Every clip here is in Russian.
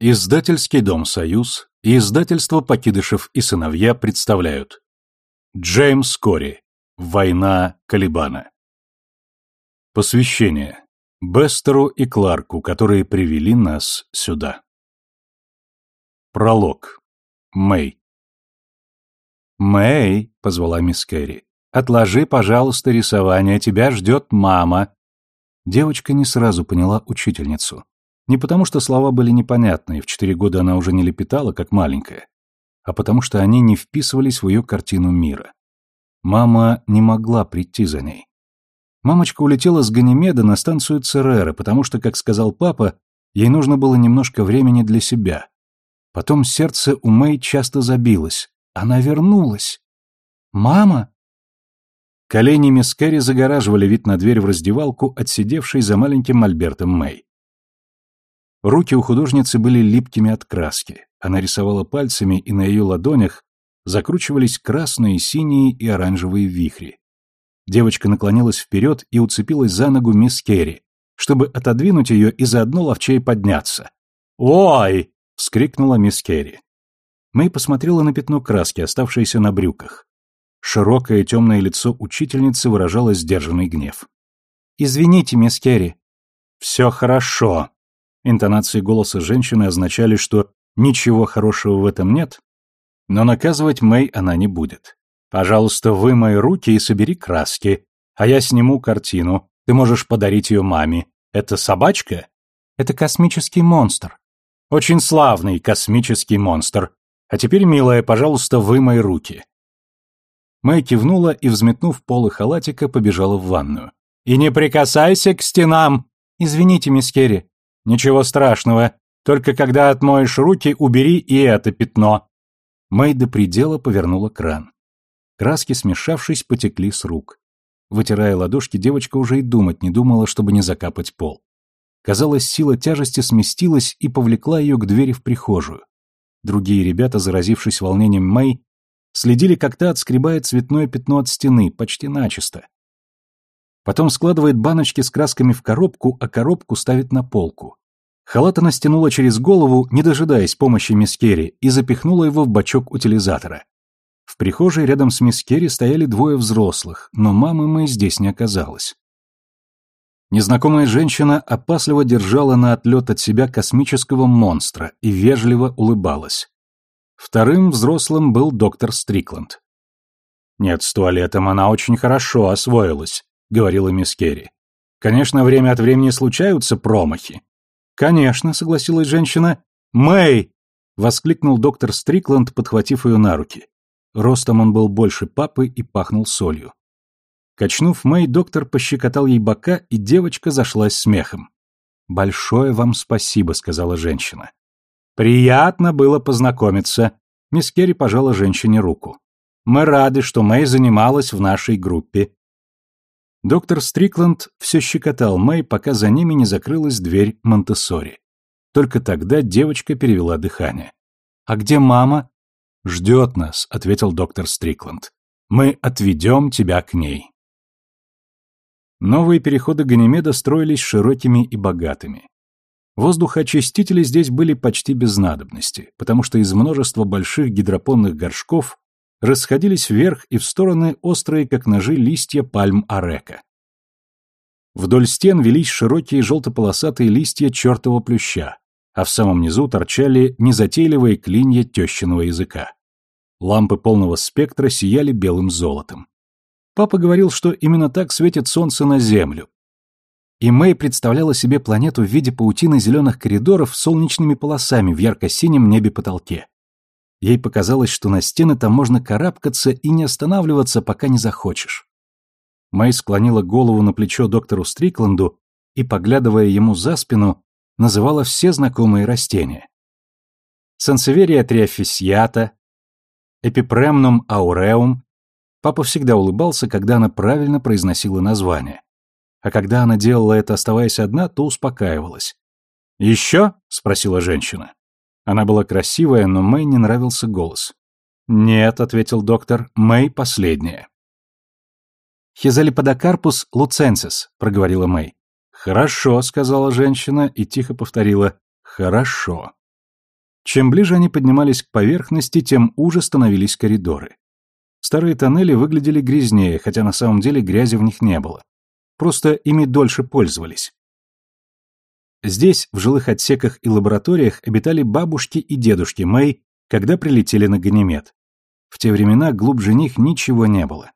Издательский дом «Союз» и издательство «Покидышев и сыновья» представляют Джеймс Кори «Война Калибана» Посвящение Бестеру и Кларку, которые привели нас сюда. Пролог. Мэй. «Мэй», — позвала мисс Кэрри, — «отложи, пожалуйста, рисование, тебя ждет мама». Девочка не сразу поняла учительницу. Не потому, что слова были непонятны, и в четыре года она уже не лепетала, как маленькая, а потому что они не вписывались в ее картину мира. Мама не могла прийти за ней. Мамочка улетела с Ганимеда на станцию Церера, потому что, как сказал папа, ей нужно было немножко времени для себя. Потом сердце у Мэй часто забилось. Она вернулась. «Мама?» Колени мисс Кэрри загораживали вид на дверь в раздевалку, отсидевшей за маленьким мольбертом Мэй. Руки у художницы были липкими от краски. Она рисовала пальцами, и на ее ладонях закручивались красные, синие и оранжевые вихри. Девочка наклонилась вперед и уцепилась за ногу мисс Керри, чтобы отодвинуть ее и заодно ловчей подняться. «Ой!» — вскрикнула мисс Керри. Мэй посмотрела на пятно краски, оставшееся на брюках. Широкое темное лицо учительницы выражало сдержанный гнев. «Извините, мисс Керри». «Все хорошо», Интонации голоса женщины означали, что ничего хорошего в этом нет, но наказывать Мэй она не будет. «Пожалуйста, вымой руки и собери краски, а я сниму картину. Ты можешь подарить ее маме. Это собачка?» «Это космический монстр». «Очень славный космический монстр. А теперь, милая, пожалуйста, вымой руки». Мэй кивнула и, взметнув полы халатика, побежала в ванную. «И не прикасайся к стенам!» «Извините, мисс Керри, «Ничего страшного. Только когда отмоешь руки, убери и это пятно». Мэй до предела повернула кран. Краски, смешавшись, потекли с рук. Вытирая ладошки, девочка уже и думать не думала, чтобы не закапать пол. Казалось, сила тяжести сместилась и повлекла ее к двери в прихожую. Другие ребята, заразившись волнением Мэй, следили, как та отскребает цветное пятно от стены, почти начисто. Потом складывает баночки с красками в коробку, а коробку ставит на полку. Халат она стянула через голову, не дожидаясь помощи мисс Керри, и запихнула его в бачок утилизатора. В прихожей рядом с мисс Керри стояли двое взрослых, но мамы мы здесь не оказалось. Незнакомая женщина опасливо держала на отлет от себя космического монстра и вежливо улыбалась. Вторым взрослым был доктор Стрикланд. Нет, с туалетом она очень хорошо освоилась, говорила мисс Керри. Конечно, время от времени случаются промахи, «Конечно», — согласилась женщина. «Мэй!» — воскликнул доктор Стрикланд, подхватив ее на руки. Ростом он был больше папы и пахнул солью. Качнув Мэй, доктор пощекотал ей бока, и девочка зашлась смехом. «Большое вам спасибо», — сказала женщина. «Приятно было познакомиться», — мисс Керри пожала женщине руку. «Мы рады, что Мэй занималась в нашей группе. Доктор Стрикланд все щекотал Мэй, пока за ними не закрылась дверь Монтессори. Только тогда девочка перевела дыхание. «А где мама?» «Ждет нас», — ответил доктор Стрикланд. «Мы отведем тебя к ней». Новые переходы Ганимеда строились широкими и богатыми. Воздухоочистители здесь были почти без надобности, потому что из множества больших гидропонных горшков расходились вверх и в стороны острые, как ножи, листья пальм арека. Вдоль стен велись широкие желто-полосатые листья чертова плюща, а в самом низу торчали незатейливые клинья тещиного языка. Лампы полного спектра сияли белым золотом. Папа говорил, что именно так светит солнце на Землю. И Мэй представляла себе планету в виде паутины зеленых коридоров с солнечными полосами в ярко-синем небе-потолке. Ей показалось, что на стены там можно карабкаться и не останавливаться, пока не захочешь. Мэй склонила голову на плечо доктору Стрикланду и, поглядывая ему за спину, называла все знакомые растения. Сансеверия триофисията, эпипремнум ауреум. Папа всегда улыбался, когда она правильно произносила название. А когда она делала это, оставаясь одна, то успокаивалась. «Еще?» — спросила женщина. Она была красивая, но Мэй не нравился голос. «Нет», — ответил доктор, — «Мэй последняя». «Хизалиподокарпус луценсис», — проговорила Мэй. «Хорошо», — сказала женщина и тихо повторила «хорошо». Чем ближе они поднимались к поверхности, тем уже становились коридоры. Старые тоннели выглядели грязнее, хотя на самом деле грязи в них не было. Просто ими дольше пользовались. Здесь, в жилых отсеках и лабораториях, обитали бабушки и дедушки Мэй, когда прилетели на Ганимед. В те времена глубже них ничего не было.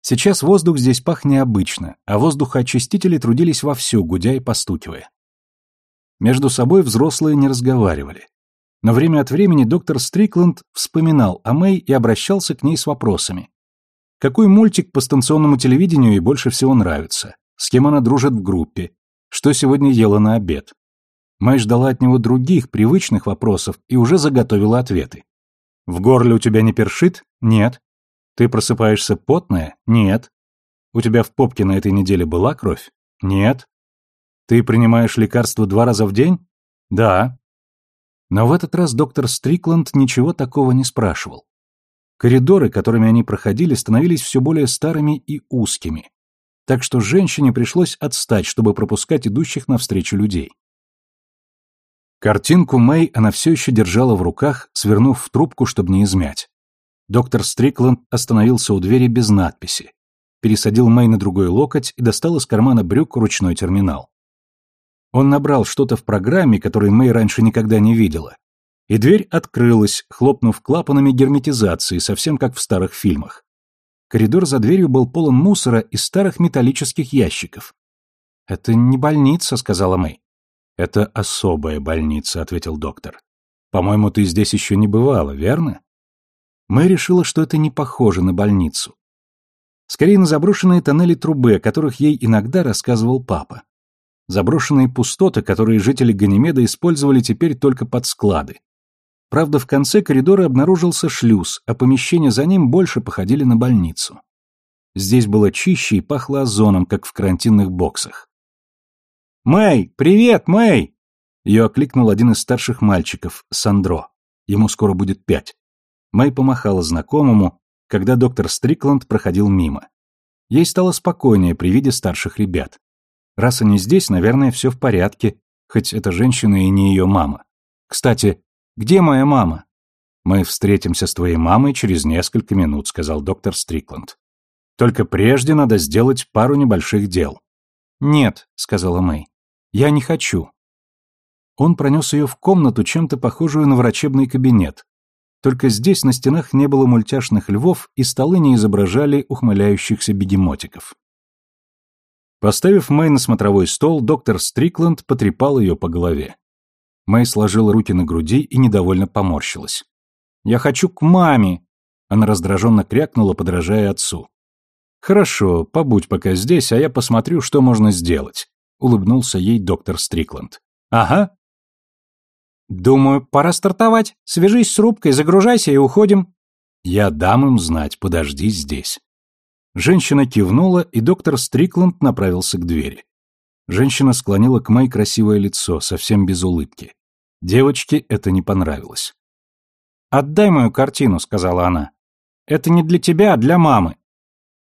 Сейчас воздух здесь пах необычно, а воздухоочистители трудились вовсю, гудя и постукивая. Между собой взрослые не разговаривали. Но время от времени доктор Стрикленд вспоминал о Мэй и обращался к ней с вопросами. Какой мультик по станционному телевидению ей больше всего нравится? С кем она дружит в группе? Что сегодня ела на обед? Мэй ждала от него других, привычных вопросов и уже заготовила ответы. «В горле у тебя не першит?» «Нет». «Ты просыпаешься потная?» «Нет». «У тебя в попке на этой неделе была кровь?» «Нет». «Ты принимаешь лекарства два раза в день?» «Да». Но в этот раз доктор Стрикланд ничего такого не спрашивал. Коридоры, которыми они проходили, становились все более старыми и узкими, так что женщине пришлось отстать, чтобы пропускать идущих навстречу людей. Картинку Мэй она все еще держала в руках, свернув в трубку, чтобы не измять. Доктор Стрикланд остановился у двери без надписи, пересадил Мэй на другой локоть и достал из кармана брюк ручной терминал. Он набрал что-то в программе, которой Мэй раньше никогда не видела. И дверь открылась, хлопнув клапанами герметизации, совсем как в старых фильмах. Коридор за дверью был полон мусора и старых металлических ящиков. «Это не больница», — сказала Мэй. «Это особая больница», — ответил доктор. «По-моему, ты здесь еще не бывала, верно?» Мэй решила, что это не похоже на больницу. Скорее на заброшенные тоннели трубы, о которых ей иногда рассказывал папа заброшенные пустоты, которые жители Ганимеда использовали теперь только под склады. Правда, в конце коридора обнаружился шлюз, а помещения за ним больше походили на больницу. Здесь было чище и пахло озоном, как в карантинных боксах. «Мэй! Привет, Мэй!» Ее окликнул один из старших мальчиков, Сандро. Ему скоро будет пять. Мэй помахала знакомому, когда доктор Стрикланд проходил мимо. Ей стало спокойнее при виде старших ребят. Раз они здесь, наверное, все в порядке, хоть эта женщина и не ее мама. Кстати, где моя мама? Мы встретимся с твоей мамой через несколько минут, сказал доктор Стрикланд. Только прежде надо сделать пару небольших дел. Нет, сказала Мэй. Я не хочу. Он пронес ее в комнату, чем-то похожую на врачебный кабинет. Только здесь на стенах не было мультяшных львов, и столы не изображали ухмыляющихся бегемотиков. Поставив Мэй на смотровой стол, доктор Стрикленд потрепал ее по голове. Мэй сложила руки на груди и недовольно поморщилась. «Я хочу к маме!» Она раздраженно крякнула, подражая отцу. «Хорошо, побудь пока здесь, а я посмотрю, что можно сделать», — улыбнулся ей доктор Стрикленд. «Ага». «Думаю, пора стартовать. Свяжись с рубкой, загружайся и уходим». «Я дам им знать, подожди здесь». Женщина кивнула, и доктор Стрикланд направился к двери. Женщина склонила к Мэй красивое лицо, совсем без улыбки. Девочке это не понравилось. «Отдай мою картину», — сказала она. «Это не для тебя, а для мамы».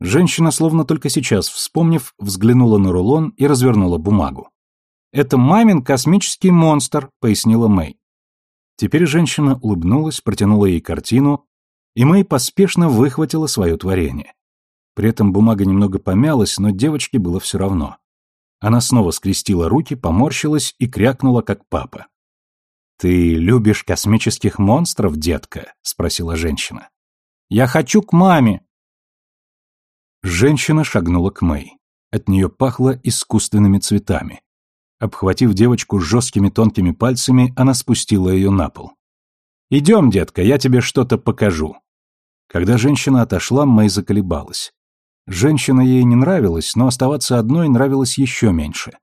Женщина, словно только сейчас вспомнив, взглянула на рулон и развернула бумагу. «Это мамин космический монстр», — пояснила Мэй. Теперь женщина улыбнулась, протянула ей картину, и Мэй поспешно выхватила свое творение. При этом бумага немного помялась, но девочке было все равно. Она снова скрестила руки, поморщилась и крякнула, как папа. «Ты любишь космических монстров, детка?» — спросила женщина. «Я хочу к маме!» Женщина шагнула к Мэй. От нее пахло искусственными цветами. Обхватив девочку жесткими тонкими пальцами, она спустила ее на пол. «Идем, детка, я тебе что-то покажу». Когда женщина отошла, Мэй заколебалась. Женщина ей не нравилась, но оставаться одной нравилось еще меньше.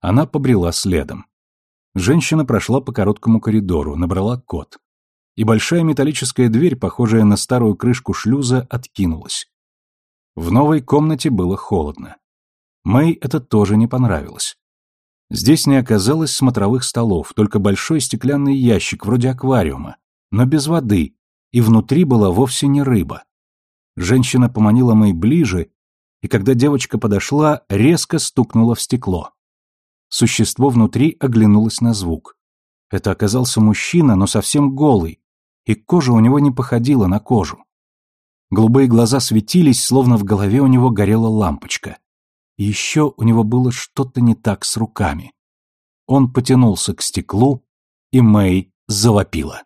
Она побрела следом. Женщина прошла по короткому коридору, набрала код. И большая металлическая дверь, похожая на старую крышку шлюза, откинулась. В новой комнате было холодно. Мэй это тоже не понравилось. Здесь не оказалось смотровых столов, только большой стеклянный ящик, вроде аквариума, но без воды, и внутри была вовсе не рыба. Женщина поманила Мэй ближе, и когда девочка подошла, резко стукнула в стекло. Существо внутри оглянулось на звук. Это оказался мужчина, но совсем голый, и кожа у него не походила на кожу. Голубые глаза светились, словно в голове у него горела лампочка. И еще у него было что-то не так с руками. Он потянулся к стеклу, и Мэй завопила.